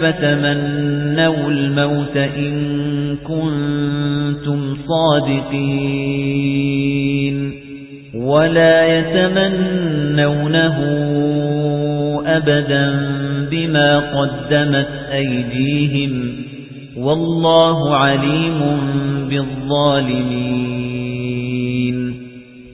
فتمنوا الموت إن كنتم صادقين ولا يتمنونه أبدا بما قدمت أيديهم والله عليم بالظالمين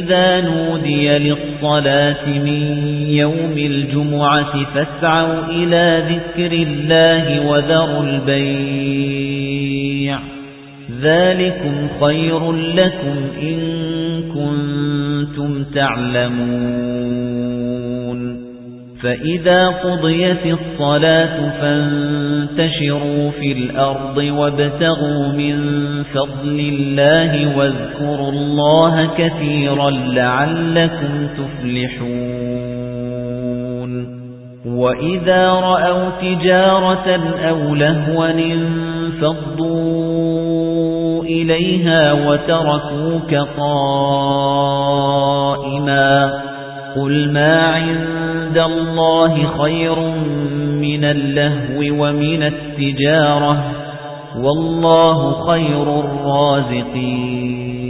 إذا نودي للصلاة من يوم الجمعة فاسعوا إلى ذكر الله وذروا البيع. ذلكم خير لكم إن كنتم تعلمون. فإذا قضيت الصلاة فانتشروا في الأرض وابتغوا من فضل الله واذكروا الله كثيرا لعلكم تفلحون. وإذا رأوا تجارة أو لهوا انفضوا إليها وتركوك قائما. قل ما عند الله خير من اللهو ومن التجارة. والله خير الرازقين.